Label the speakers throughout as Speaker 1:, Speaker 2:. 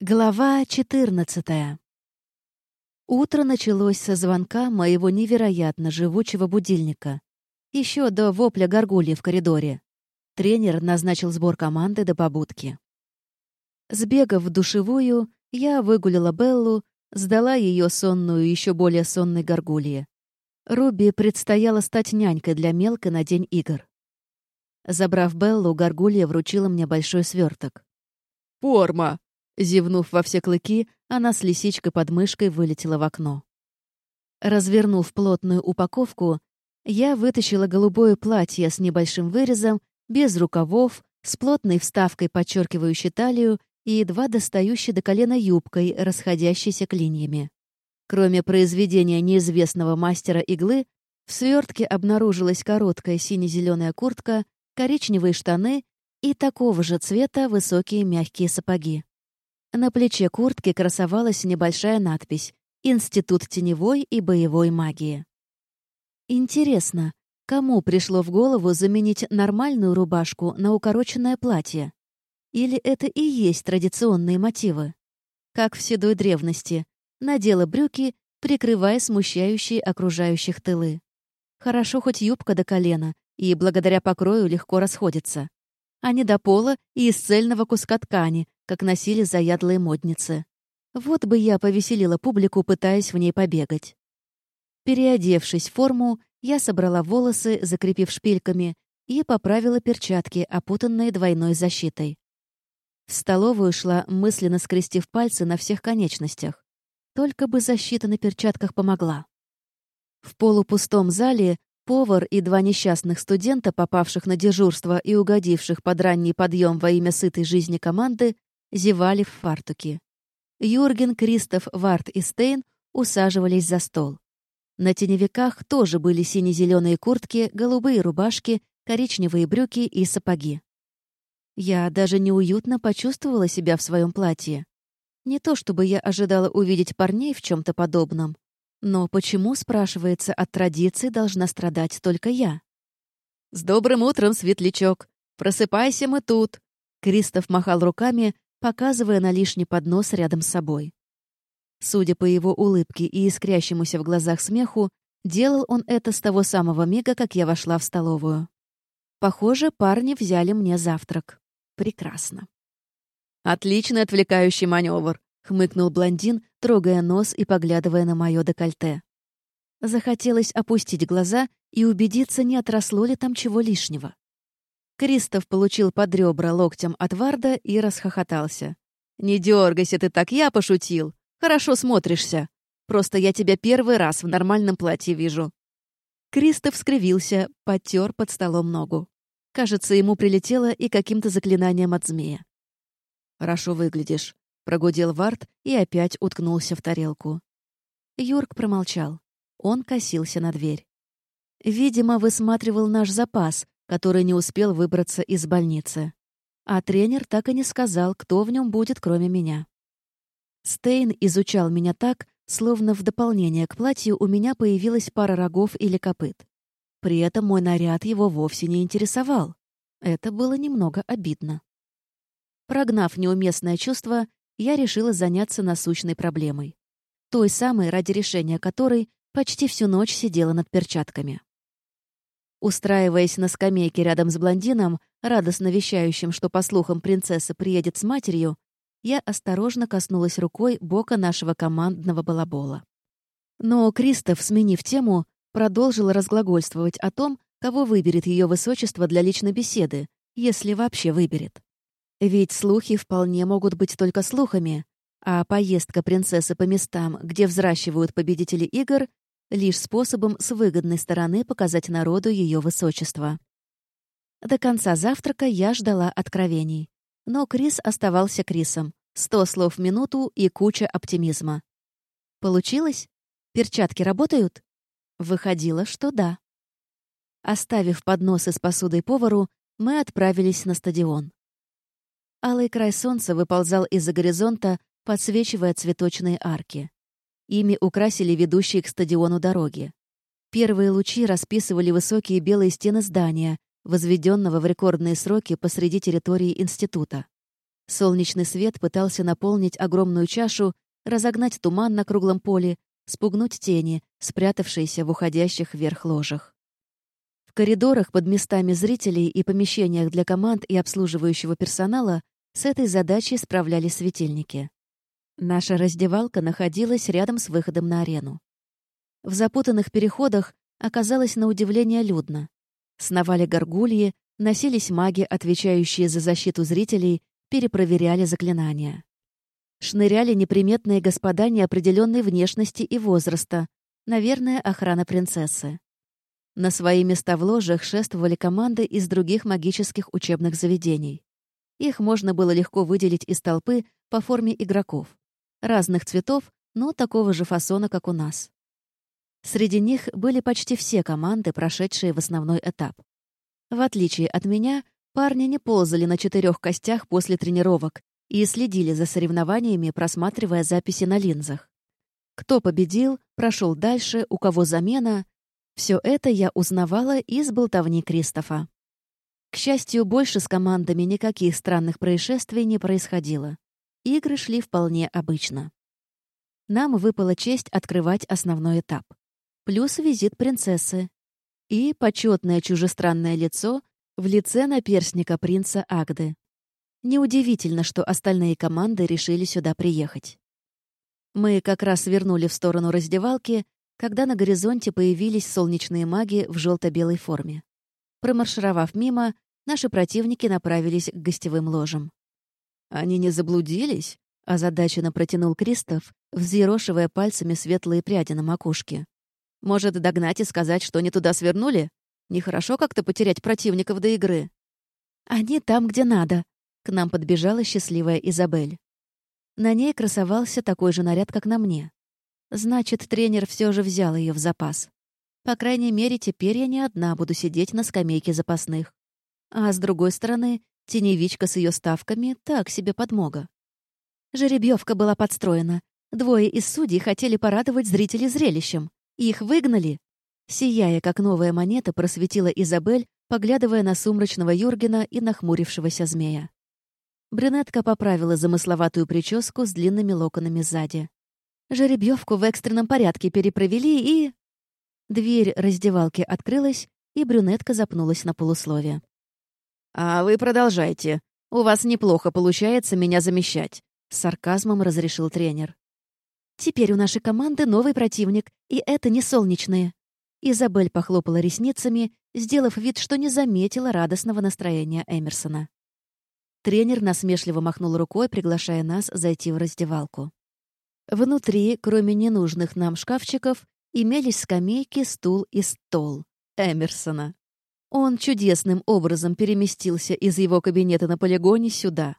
Speaker 1: Глава 14 Утро началось со звонка моего невероятно живучего будильника. Еще до вопля горгульи в коридоре. Тренер назначил сбор команды до побудки. Сбегав в душевую, я выгулила Беллу, сдала ее сонную, еще более сонной горгулье. Руби предстояло стать нянькой для мелкой на день игр. Забрав Беллу, горгулья вручила мне большой сверток.
Speaker 2: «Форма!»
Speaker 1: Зевнув во все клыки, она с лисичкой под мышкой вылетела в окно. Развернув плотную упаковку, я вытащила голубое платье с небольшим вырезом, без рукавов, с плотной вставкой, подчеркивающей талию, и едва достающей до колена юбкой, расходящейся клиньями. Кроме произведения неизвестного мастера иглы, в свертке обнаружилась короткая сине-зеленая куртка, коричневые штаны и такого же цвета высокие мягкие сапоги. На плече куртки красовалась небольшая надпись «Институт теневой и боевой магии». Интересно, кому пришло в голову заменить нормальную рубашку на укороченное платье? Или это и есть традиционные мотивы? Как в седой древности, надела брюки, прикрывая смущающие окружающих тылы. Хорошо хоть юбка до колена, и благодаря покрою легко расходится. А не до пола и из цельного куска ткани, как носили заядлые модницы. Вот бы я повеселила публику, пытаясь в ней побегать. Переодевшись в форму, я собрала волосы, закрепив шпильками, и поправила перчатки, опутанные двойной защитой. В столовую шла, мысленно скрестив пальцы на всех конечностях. Только бы защита на перчатках помогла. В полупустом зале повар и два несчастных студента, попавших на дежурство и угодивших под ранний подъем во имя сытой жизни команды, зевали в фартуке. Юрген, Кристоф, Варт и Стейн усаживались за стол. На теневиках тоже были сине-зеленые куртки, голубые рубашки, коричневые брюки и сапоги. Я даже неуютно почувствовала себя в своем платье. Не то чтобы я ожидала увидеть парней в чем то подобном, но почему, спрашивается, от традиции должна страдать только я?
Speaker 2: «С добрым утром, светлячок! Просыпайся мы тут!»
Speaker 1: Кристоф махал руками, показывая на лишний поднос рядом с собой. Судя по его улыбке и искрящемуся в глазах смеху, делал он это с того самого мига, как я вошла в столовую. Похоже, парни взяли мне завтрак. Прекрасно.
Speaker 2: «Отличный отвлекающий маневр», — хмыкнул блондин, трогая нос и поглядывая на мое декольте.
Speaker 1: Захотелось опустить глаза и убедиться, не отросло ли там чего лишнего. Кристоф получил под ребра локтем от Варда и расхохотался.
Speaker 2: «Не дергайся ты так, я пошутил. Хорошо смотришься. Просто я тебя первый раз в нормальном платье вижу».
Speaker 1: Кристоф скривился, потер под столом ногу. Кажется, ему прилетело и каким-то заклинанием от змея.
Speaker 2: «Хорошо выглядишь», — прогудел Вард и опять уткнулся в тарелку.
Speaker 1: Юрк промолчал. Он косился на дверь. Видимо, высматривал наш запас, который не успел выбраться из больницы. А тренер так и не сказал, кто в нем будет, кроме меня. Стейн изучал меня так, словно в дополнение к платью у меня появилась пара рогов или копыт. При этом мой наряд его вовсе не интересовал. Это было немного обидно. Прогнав неуместное чувство, я решила заняться насущной проблемой. Той самой, ради решения которой почти всю ночь сидела над перчатками. Устраиваясь на скамейке рядом с блондином, радостно вещающим, что, по слухам, принцесса приедет с матерью, я осторожно коснулась рукой бока нашего командного балабола. Но Кристоф, сменив тему, продолжил разглагольствовать о том, кого выберет ее высочество для личной беседы, если вообще выберет. Ведь слухи вполне могут быть только слухами, а поездка принцессы по местам, где взращивают победители игр, лишь способом с выгодной стороны показать народу ее высочество. До конца завтрака я ждала откровений. Но Крис оставался Крисом. Сто слов в минуту и куча оптимизма. Получилось? Перчатки работают? Выходило, что да. Оставив подносы с посудой повару, мы отправились на стадион. Алый край солнца выползал из-за горизонта, подсвечивая цветочные арки. Ими украсили ведущие к стадиону дороги. Первые лучи расписывали высокие белые стены здания, возведенного в рекордные сроки посреди территории института. Солнечный свет пытался наполнить огромную чашу, разогнать туман на круглом поле, спугнуть тени, спрятавшиеся в уходящих вверх ложах. В коридорах под местами зрителей и помещениях для команд и обслуживающего персонала с этой задачей справлялись светильники. Наша раздевалка находилась рядом с выходом на арену. В запутанных переходах оказалось на удивление людно. Сновали горгульи, носились маги, отвечающие за защиту зрителей, перепроверяли заклинания. Шныряли неприметные господа неопределенной внешности и возраста, наверное, охрана принцессы. На свои места в ложах шествовали команды из других магических учебных заведений. Их можно было легко выделить из толпы по форме игроков. Разных цветов, но такого же фасона, как у нас. Среди них были почти все команды, прошедшие в основной этап. В отличие от меня, парни не ползали на четырех костях после тренировок и следили за соревнованиями, просматривая записи на линзах. Кто победил, прошел дальше, у кого замена. Все это я узнавала из болтовни Кристофа. К счастью, больше с командами никаких странных происшествий не происходило. Игры шли вполне обычно. Нам выпала честь открывать основной этап. Плюс визит принцессы. И почетное чужестранное лицо в лице наперсника принца Агды. Неудивительно, что остальные команды решили сюда приехать. Мы как раз свернули в сторону раздевалки, когда на горизонте появились солнечные маги в желто-белой форме. Промаршировав мимо, наши противники направились к гостевым ложам. «Они не заблудились?» — озадаченно протянул Кристоф, взъерошивая пальцами светлые пряди на макушке. «Может, догнать и сказать, что не туда свернули? Нехорошо как-то потерять противников до игры». «Они там, где надо», к нам подбежала счастливая Изабель. На ней красовался такой же наряд, как на мне. Значит, тренер все же взял ее в запас. По крайней мере, теперь я не одна буду сидеть на скамейке запасных. А с другой стороны, теневичка с ее ставками так себе подмога. Жеребьевка была подстроена. Двое из судей хотели порадовать зрителей зрелищем. Их выгнали. Сияя, как новая монета, просветила Изабель, поглядывая на сумрачного Юргена и нахмурившегося змея. Брюнетка поправила замысловатую прическу с длинными локонами сзади. Жеребьевку в экстренном порядке перепровели и... Дверь раздевалки открылась, и брюнетка запнулась на полуслове. «А вы продолжайте. У вас неплохо получается меня замещать», — с сарказмом разрешил тренер. «Теперь у нашей команды новый противник, и это не солнечные». Изабель похлопала ресницами, сделав вид, что не заметила радостного настроения Эмерсона. Тренер насмешливо махнул рукой, приглашая нас зайти в раздевалку. Внутри, кроме ненужных нам шкафчиков, имелись скамейки, стул и стол. Эмерсона. Он чудесным образом переместился из его кабинета на полигоне сюда.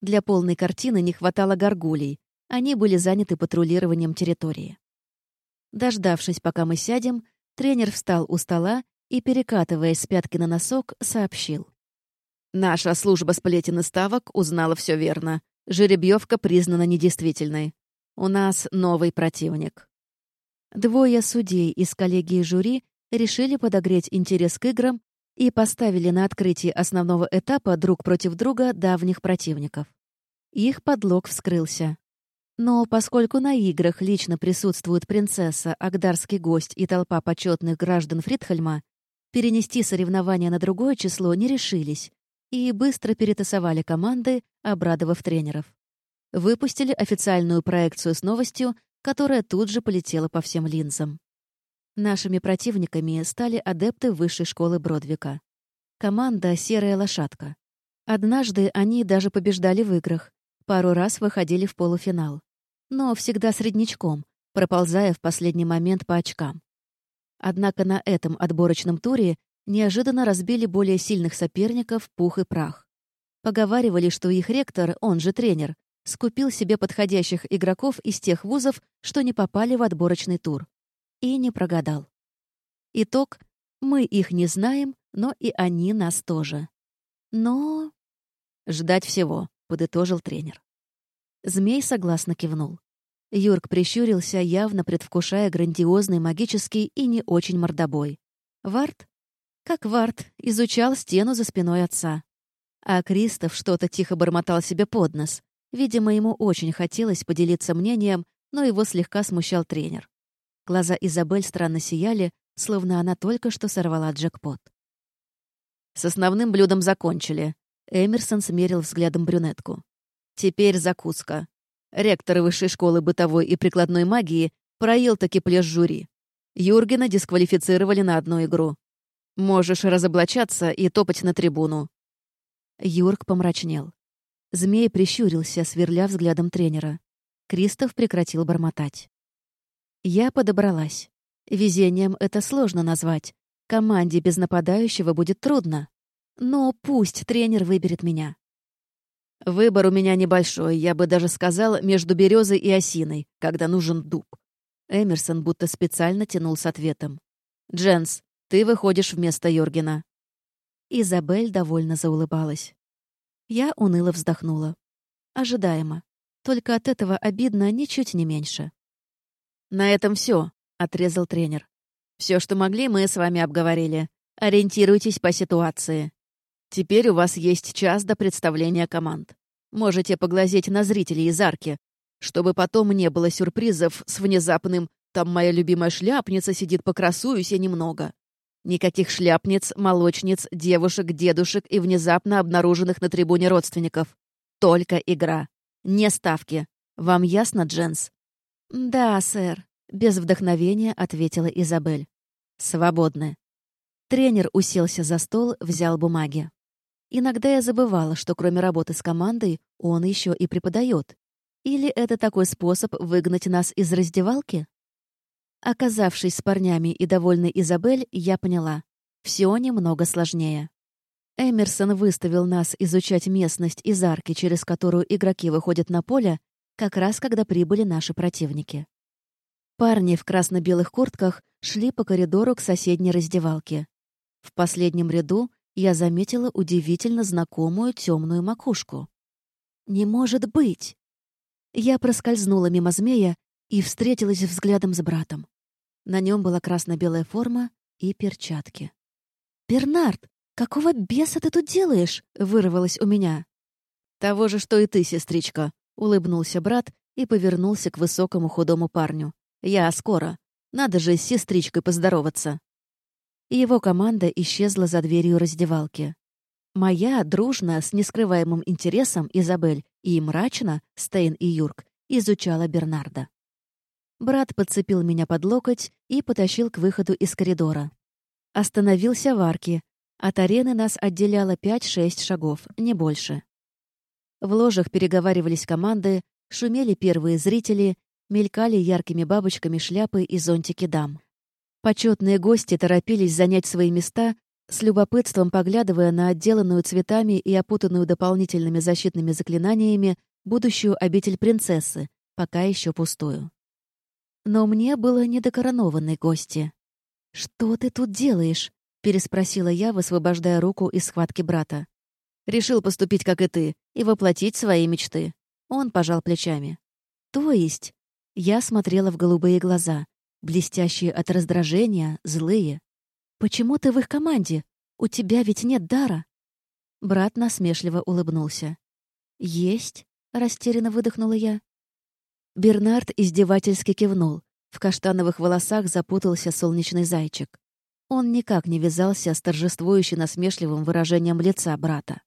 Speaker 1: Для полной картины не хватало горгулей. Они были заняты патрулированием территории. Дождавшись, пока мы сядем, тренер встал у стола и, перекатываясь с пятки на носок, сообщил. Наша служба сплетен и ставок узнала все верно. Жеребьевка признана недействительной. У нас новый противник. Двое судей из коллегии жюри решили подогреть интерес к играм и поставили на открытии основного этапа друг против друга давних противников. Их подлог вскрылся. Но поскольку на играх лично присутствуют принцесса, агдарский гость и толпа почетных граждан Фридхельма, перенести соревнования на другое число не решились, и быстро перетасовали команды, обрадовав тренеров. Выпустили официальную проекцию с новостью, которая тут же полетела по всем линзам. Нашими противниками стали адепты высшей школы Бродвика. Команда «Серая лошадка». Однажды они даже побеждали в играх, пару раз выходили в полуфинал. Но всегда среднячком, проползая в последний момент по очкам. Однако на этом отборочном туре неожиданно разбили более сильных соперников пух и прах. Поговаривали, что их ректор, он же тренер, скупил себе подходящих игроков из тех вузов, что не попали в отборочный тур. И не прогадал. Итог — мы их не знаем, но и они нас тоже. Но... «Ждать всего», — подытожил тренер. Змей согласно кивнул. Юрк прищурился, явно предвкушая грандиозный магический и не очень мордобой. Варт как Варт изучал стену за спиной отца. А Кристоф что-то тихо бормотал себе под нос. Видимо, ему очень хотелось поделиться мнением, но его слегка смущал тренер. Глаза Изабель странно сияли, словно она только что сорвала джекпот.
Speaker 2: «С основным блюдом закончили», — Эмерсон смерил взглядом брюнетку. «Теперь закуска. Ректор Высшей школы бытовой и прикладной магии проел таки плешь жюри. Юргена дисквалифицировали на одну игру. Можешь разоблачаться и топать на трибуну».
Speaker 1: Юрк помрачнел. Змей прищурился, сверля взглядом тренера. Кристоф прекратил бормотать. Я подобралась. Везением это сложно назвать. Команде без нападающего будет трудно. Но пусть тренер выберет меня.
Speaker 2: Выбор у меня небольшой, я бы даже сказал, между березой и осиной, когда нужен дуб. Эмерсон будто специально тянул с ответом. «Дженс, ты выходишь вместо Йоргена».
Speaker 1: Изабель довольно заулыбалась. Я уныло вздохнула. Ожидаемо. Только от этого обидно ничуть не меньше.
Speaker 2: «На этом все, отрезал тренер. Все, что могли, мы с вами обговорили. Ориентируйтесь по ситуации. Теперь у вас есть час до представления команд. Можете поглазеть на зрителей из арки, чтобы потом не было сюрпризов с внезапным «там моя любимая шляпница сидит, покрасуюсь я немного». Никаких шляпниц, молочниц, девушек, дедушек и внезапно обнаруженных на трибуне родственников. Только игра. Не ставки. Вам ясно, Дженс?
Speaker 1: «Да, сэр», — без вдохновения ответила Изабель.
Speaker 2: «Свободны».
Speaker 1: Тренер уселся за стол, взял бумаги. Иногда я забывала, что кроме работы с командой он еще и преподает. Или это такой способ выгнать нас из раздевалки? Оказавшись с парнями и довольной Изабель, я поняла. Все немного сложнее. Эмерсон выставил нас изучать местность из арки, через которую игроки выходят на поле, как раз когда прибыли наши противники. Парни в красно-белых куртках шли по коридору к соседней раздевалке. В последнем ряду я заметила удивительно знакомую темную макушку. «Не может быть!» Я проскользнула мимо змея и встретилась взглядом с братом. На нем была красно-белая форма и перчатки. «Бернард, какого беса ты тут делаешь?» — вырвалось у меня.
Speaker 2: «Того же, что и ты, сестричка», — улыбнулся брат и повернулся к высокому худому парню. «Я скоро. Надо же с сестричкой поздороваться».
Speaker 1: Его команда исчезла за дверью раздевалки. Моя, дружно, с нескрываемым интересом, Изабель, и мрачно, Стейн и Юрк, изучала Бернарда. Брат подцепил меня под локоть и потащил к выходу из коридора. Остановился в арке. От арены нас отделяло 5-6 шагов, не больше. В ложах переговаривались команды, шумели первые зрители, мелькали яркими бабочками шляпы и зонтики дам. Почетные гости торопились занять свои места, с любопытством поглядывая на отделанную цветами и опутанную дополнительными защитными заклинаниями будущую обитель принцессы, пока еще пустую. Но мне было не до коронованной гости. «Что ты тут делаешь?» — переспросила я, высвобождая руку из схватки брата.
Speaker 2: «Решил поступить, как и ты, и воплотить свои мечты». Он пожал плечами.
Speaker 1: «То есть?» Я смотрела в голубые глаза, блестящие от раздражения, злые. «Почему ты в их команде? У тебя ведь нет дара!» Брат насмешливо улыбнулся. «Есть?» — растерянно выдохнула я. Бернард издевательски кивнул. В каштановых волосах запутался солнечный зайчик. Он никак не вязался с торжествующе насмешливым выражением лица брата.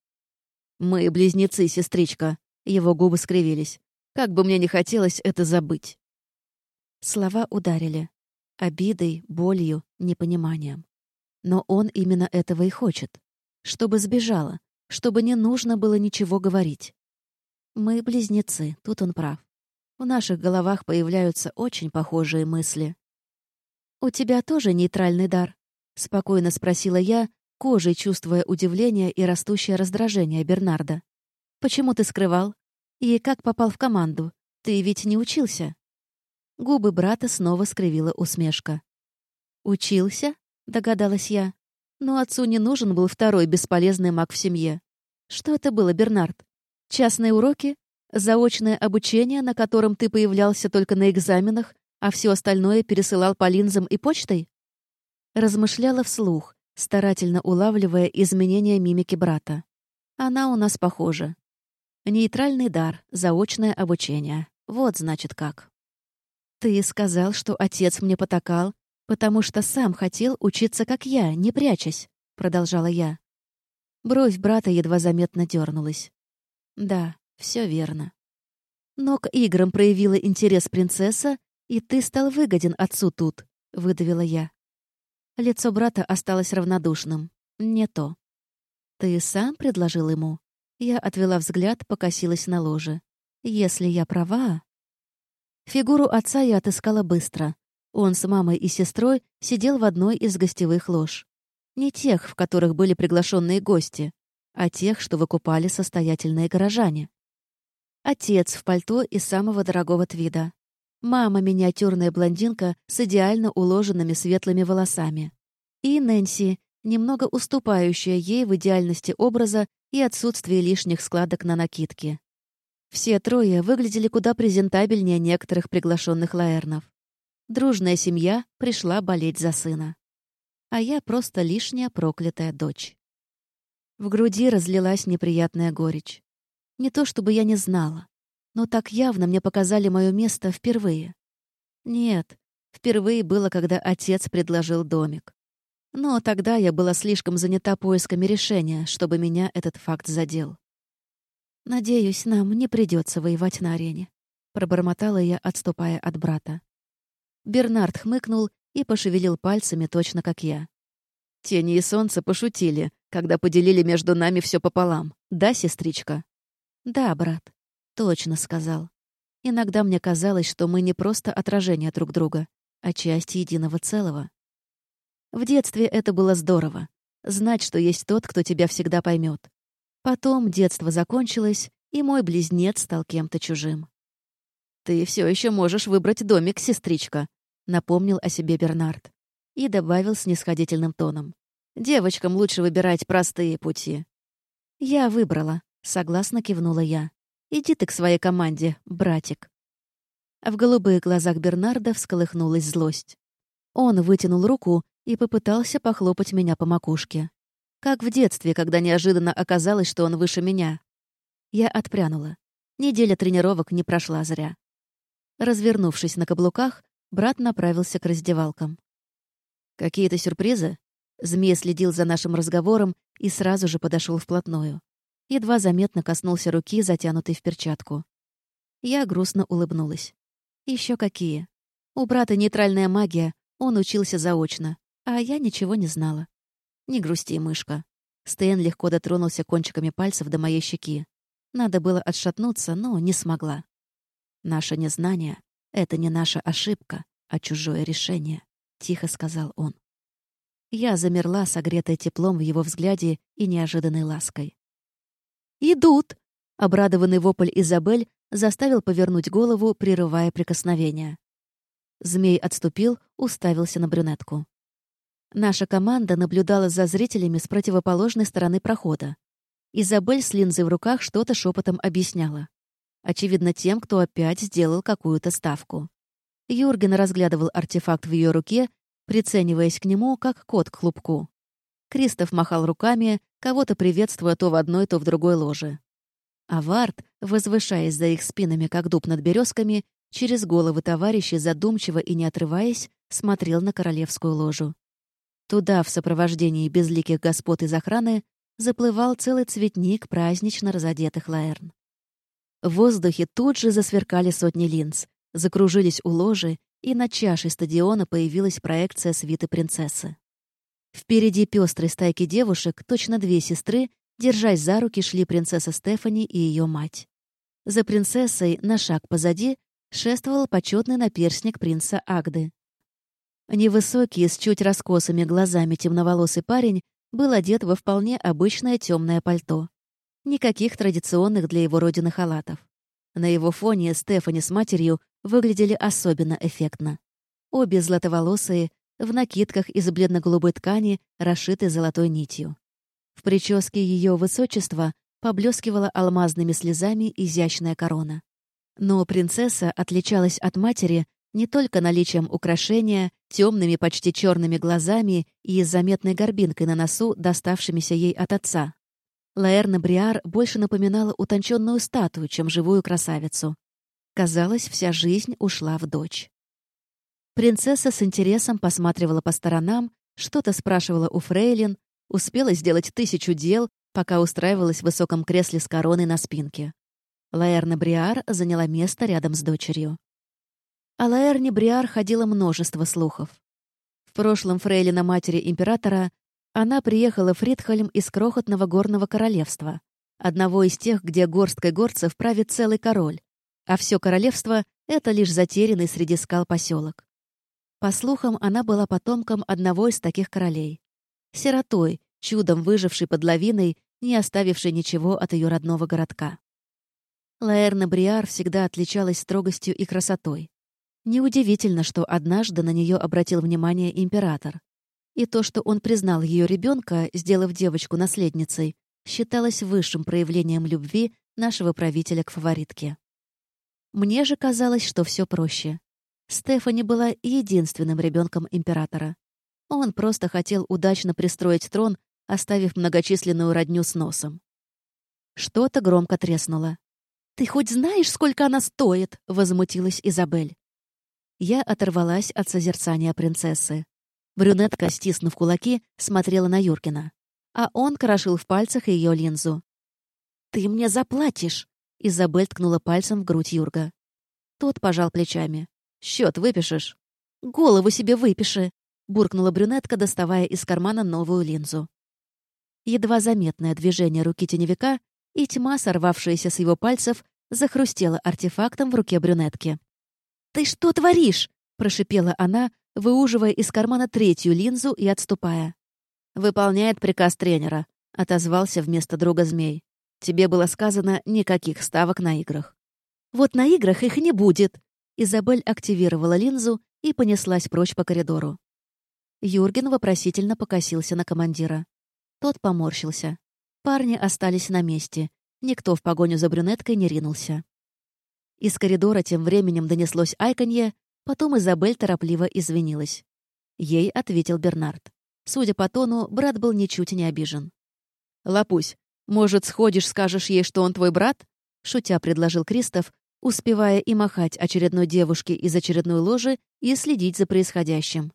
Speaker 2: «Мы близнецы, сестричка», — его губы скривились. «Как бы мне не хотелось это забыть».
Speaker 1: Слова ударили. Обидой, болью, непониманием. Но он именно этого и хочет. Чтобы сбежала, чтобы не нужно было ничего говорить. Мы близнецы, тут он прав. В наших головах появляются очень похожие мысли. «У тебя тоже нейтральный дар?» — спокойно спросила я, кожей чувствуя удивление и растущее раздражение Бернарда. «Почему ты скрывал? И как попал в команду? Ты ведь не учился?» Губы брата снова скривила усмешка. «Учился?» — догадалась я. «Но отцу не нужен был второй бесполезный маг в семье. Что это было, Бернард? Частные уроки? Заочное обучение, на котором ты появлялся только на экзаменах, а все остальное пересылал по линзам и почтой?» Размышляла вслух, старательно улавливая изменения мимики брата. Она у нас похожа. Нейтральный дар, заочное обучение. Вот значит как. Ты сказал, что отец мне потакал, потому что сам хотел учиться, как я, не прячась, продолжала я. Бровь брата едва заметно дернулась. Да, все верно. Но к играм проявила интерес принцесса, и ты стал выгоден отцу тут, выдавила я. Лицо брата осталось равнодушным. Не то. Ты сам предложил ему? Я отвела взгляд, покосилась на ложе. Если я права... Фигуру отца я отыскала быстро. Он с мамой и сестрой сидел в одной из гостевых лож. Не тех, в которых были приглашенные гости, а тех, что выкупали состоятельные горожане. Отец в пальто из самого дорогого твида. Мама — миниатюрная блондинка с идеально уложенными светлыми волосами. И Нэнси, немного уступающая ей в идеальности образа и отсутствии лишних складок на накидке. Все трое выглядели куда презентабельнее некоторых приглашенных лаэрнов. Дружная семья пришла болеть за сына. А я просто лишняя проклятая дочь. В груди разлилась неприятная горечь. Не то чтобы я не знала, но так явно мне показали мое место впервые. Нет, впервые было, когда отец предложил домик. Но тогда я была слишком занята поисками решения, чтобы меня этот факт задел. «Надеюсь, нам не придется воевать на арене», — пробормотала я, отступая от брата. Бернард хмыкнул и пошевелил пальцами точно как я. «Тени и солнце пошутили, когда поделили между нами все пополам. Да, сестричка?» «Да, брат, точно сказал. Иногда мне казалось, что мы не просто отражение друг друга, а часть единого целого. В детстве это было здорово. Знать, что есть тот, кто тебя всегда поймет. Потом детство закончилось, и мой близнец стал кем-то чужим. «Ты все еще можешь выбрать домик, сестричка», — напомнил о себе Бернард. И добавил снисходительным тоном. «Девочкам лучше выбирать простые пути». «Я выбрала», Согласно кивнула я. «Иди ты к своей команде, братик». В голубых глазах Бернарда всколыхнулась злость. Он вытянул руку и попытался похлопать меня по макушке. Как в детстве, когда неожиданно оказалось, что он выше меня. Я отпрянула. Неделя тренировок не прошла зря. Развернувшись на каблуках, брат направился к раздевалкам. «Какие-то сюрпризы?» Змей следил за нашим разговором и сразу же подошел вплотную едва заметно коснулся руки, затянутой в перчатку. Я грустно улыбнулась. Еще какие. У брата нейтральная магия, он учился заочно, а я ничего не знала. Не грусти, мышка. Стэн легко дотронулся кончиками пальцев до моей щеки. Надо было отшатнуться, но не смогла. «Наше незнание — это не наша ошибка, а чужое решение», — тихо сказал он. Я замерла, согретая теплом в его взгляде и неожиданной лаской. «Идут!» — обрадованный вопль Изабель заставил повернуть голову, прерывая прикосновение. Змей отступил, уставился на брюнетку. Наша команда наблюдала за зрителями с противоположной стороны прохода. Изабель с линзой в руках что-то шепотом объясняла. Очевидно, тем, кто опять сделал какую-то ставку. Юрген разглядывал артефакт в ее руке, прицениваясь к нему, как кот к клубку. Кристоф махал руками, кого-то приветствуя то в одной, то в другой ложе. А Вард, возвышаясь за их спинами, как дуб над березками, через головы товарищей, задумчиво и не отрываясь, смотрел на королевскую ложу. Туда, в сопровождении безликих господ из охраны, заплывал целый цветник празднично разодетых лаэрн. В воздухе тут же засверкали сотни линз, закружились у ложи, и на чаше стадиона появилась проекция свиты принцессы. Впереди пестрой стайки девушек, точно две сестры, держась за руки, шли принцесса Стефани и ее мать. За принцессой, на шаг позади, шествовал почетный наперсник принца Агды. Невысокий, с чуть раскосыми глазами темноволосый парень был одет во вполне обычное темное пальто. Никаких традиционных для его родины халатов. На его фоне Стефани с матерью выглядели особенно эффектно. Обе златоволосые, в накидках из бледно-голубой ткани, расшитой золотой нитью. В прическе ее высочества поблескивала алмазными слезами изящная корона. Но принцесса отличалась от матери не только наличием украшения, темными почти черными глазами и заметной горбинкой на носу, доставшимися ей от отца. Лаэрна Бриар больше напоминала утонченную статую, чем живую красавицу. Казалось, вся жизнь ушла в дочь. Принцесса с интересом посматривала по сторонам, что-то спрашивала у фрейлин, успела сделать тысячу дел, пока устраивалась в высоком кресле с короной на спинке. Лаэрна Бриар заняла место рядом с дочерью. О Лаэрне Бриар ходило множество слухов. В прошлом фрейлина матери императора она приехала в Фридхольм из крохотного горного королевства, одного из тех, где горсткой горцев правит целый король, а все королевство — это лишь затерянный среди скал поселок. По слухам, она была потомком одного из таких королей. Сиротой, чудом выжившей под лавиной, не оставившей ничего от ее родного городка. Лаэрна Бриар всегда отличалась строгостью и красотой. Неудивительно, что однажды на нее обратил внимание император. И то, что он признал ее ребенка, сделав девочку наследницей, считалось высшим проявлением любви нашего правителя к фаворитке. Мне же казалось, что все проще. Стефани была единственным ребенком императора. Он просто хотел удачно пристроить трон, оставив многочисленную родню с носом. Что-то громко треснуло. «Ты хоть знаешь, сколько она стоит?» — возмутилась Изабель. Я оторвалась от созерцания принцессы. Брюнетка, стиснув кулаки, смотрела на Юркина. А он крошил в пальцах ее линзу. «Ты мне заплатишь!» Изабель ткнула пальцем в грудь Юрга. Тот пожал плечами. «Счет выпишешь?» «Голову себе выпиши!» буркнула брюнетка, доставая из кармана новую линзу. Едва заметное движение руки теневика, и тьма, сорвавшаяся с его пальцев, захрустела артефактом в руке брюнетки. «Ты что творишь?» — прошипела она, выуживая из кармана третью линзу и отступая. «Выполняет приказ тренера», — отозвался вместо друга змей. «Тебе было сказано никаких ставок на играх». «Вот на играх их не будет!» Изабель активировала линзу и понеслась прочь по коридору. Юрген вопросительно покосился на командира. Тот поморщился. Парни остались на месте. Никто в погоню за брюнеткой не ринулся. Из коридора тем временем донеслось айканье, потом Изабель торопливо извинилась. Ей ответил Бернард. Судя по тону, брат был ничуть не обижен. «Лапусь, может, сходишь, скажешь ей, что он твой брат?» Шутя предложил Кристоф, успевая и махать очередной девушке из очередной ложи и следить за происходящим.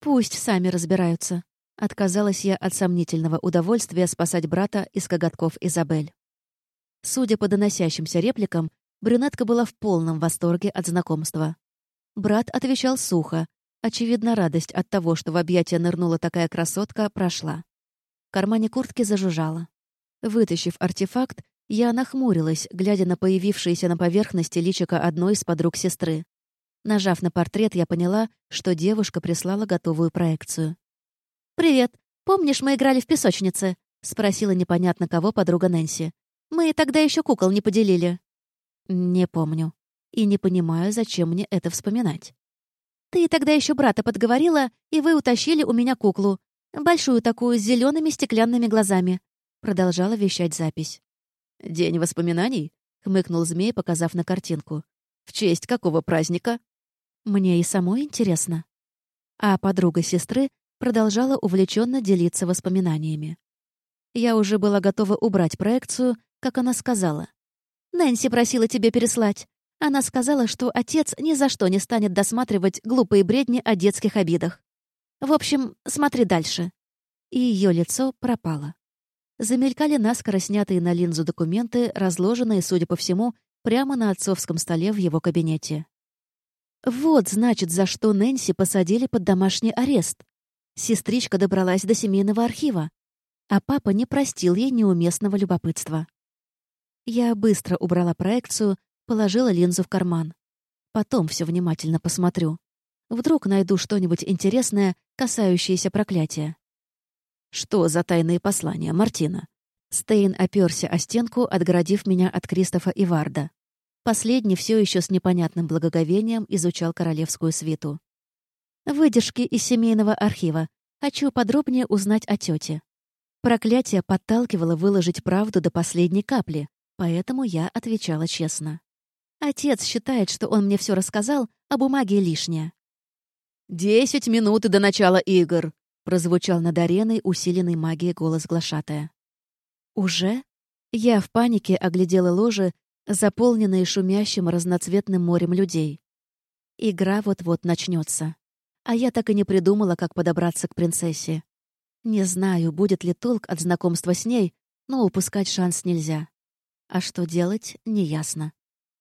Speaker 1: «Пусть сами разбираются», — отказалась я от сомнительного удовольствия спасать брата из коготков Изабель. Судя по доносящимся репликам, Брюнетка была в полном восторге от знакомства. Брат отвечал сухо. Очевидно, радость от того, что в объятия нырнула такая красотка, прошла. В кармане куртки зажужжала. Вытащив артефакт, я нахмурилась, глядя на появившееся на поверхности личико одной из подруг сестры. Нажав на портрет, я поняла, что девушка прислала готовую проекцию. «Привет! Помнишь, мы играли в песочнице?» — спросила непонятно кого подруга Нэнси. «Мы тогда еще кукол не поделили». Не помню. И не понимаю, зачем мне это вспоминать. Ты тогда еще брата подговорила, и вы утащили у меня куклу. Большую такую, с зелеными стеклянными глазами. Продолжала вещать запись. «День воспоминаний?» — хмыкнул змей, показав на картинку. «В честь какого праздника?» Мне и самой интересно. А подруга сестры продолжала увлеченно делиться воспоминаниями. Я уже была готова убрать проекцию, как она сказала. Нэнси просила тебе переслать. Она сказала, что отец ни за что не станет досматривать глупые бредни о детских обидах. В общем, смотри дальше». И ее лицо пропало. Замелькали наскоро снятые на линзу документы, разложенные, судя по всему, прямо на отцовском столе в его кабинете. Вот, значит, за что Нэнси посадили под домашний арест. Сестричка добралась до семейного архива, а папа не простил ей неуместного любопытства. Я быстро убрала проекцию, положила линзу в карман. Потом все внимательно посмотрю. Вдруг найду что-нибудь интересное, касающееся проклятия. Что за тайные послания, Мартина? Стейн оперся о стенку, отгородив меня от Кристофа и Варда. Последний все еще с непонятным благоговением изучал королевскую свиту. Выдержки из семейного архива. Хочу подробнее узнать о тете. Проклятие подталкивало выложить правду до последней капли, Поэтому я отвечала честно. Отец считает, что он мне все рассказал, а бумаги лишние. «Десять минут до начала игр!» — прозвучал над ареной усиленный магией голос глашатая. Уже? Я в панике оглядела ложи, заполненные шумящим разноцветным морем людей. Игра вот-вот начнется. А я так и не придумала, как подобраться к принцессе. Не знаю, будет ли толк от знакомства с ней, но упускать шанс нельзя. А что делать, неясно.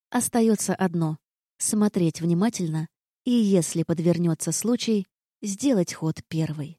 Speaker 1: Остается одно — смотреть внимательно и, если подвернется случай, сделать ход первый.